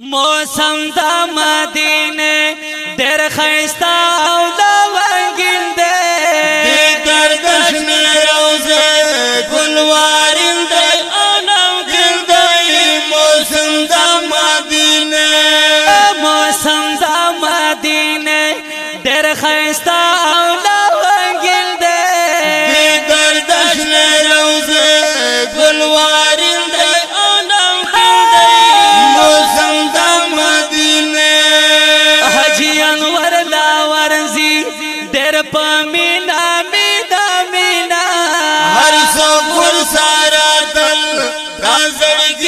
موسم د مدینه ډېر خيستا او د وانګین دې دې تر کشمیر روزه ګلوارین دې انم ګل دې موسم د مدینه موسم د مدینه ډېر خيستا او د پمینا مینا مینا هر څو ګل سارا تل راځي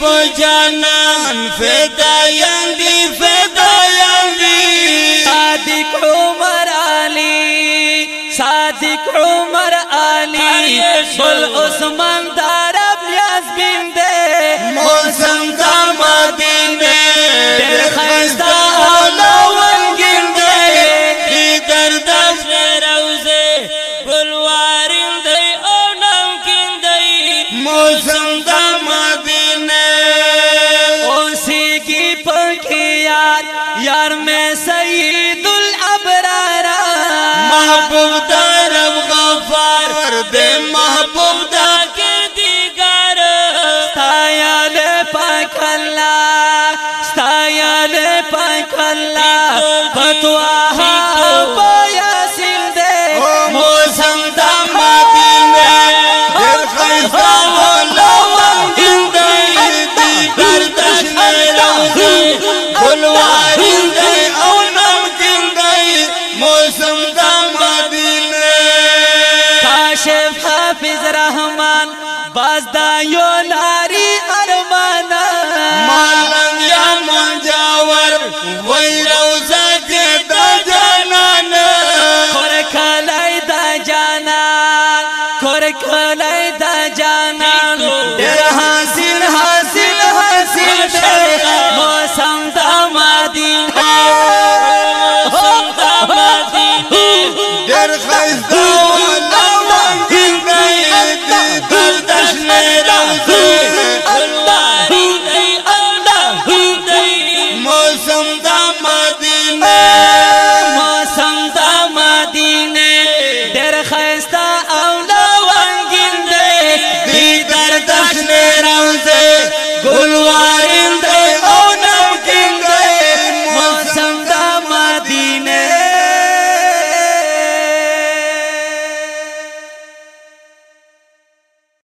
په جانان فدا یاندي فدا یاندي صادق عمر علي صادق عمر علي بل عثمان دار یار میں محبوب شہید البرارا محبوبہ رو غبارے محبوبہ دیگر تایا ستایا لے پاک اللہ کاشف حافظ رحمان باز دا یو لاری ارمانا مالن یا منجاور وی روزا دا جانانا کور کلائی دا جانا کور کلائی دا مدینہ